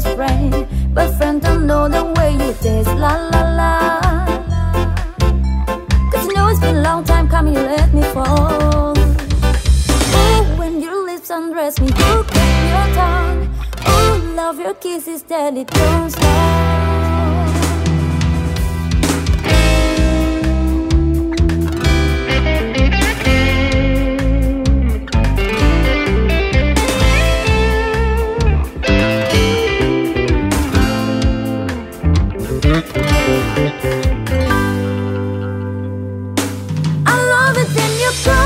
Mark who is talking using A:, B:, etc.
A: just friend But friend, I know the way you taste La la la. Cause you know it's been a long time coming You let me fall. Oh, when your lips undress me You keep your tongue. Oh, love your kisses Daddy, don't stop. I love it when you go.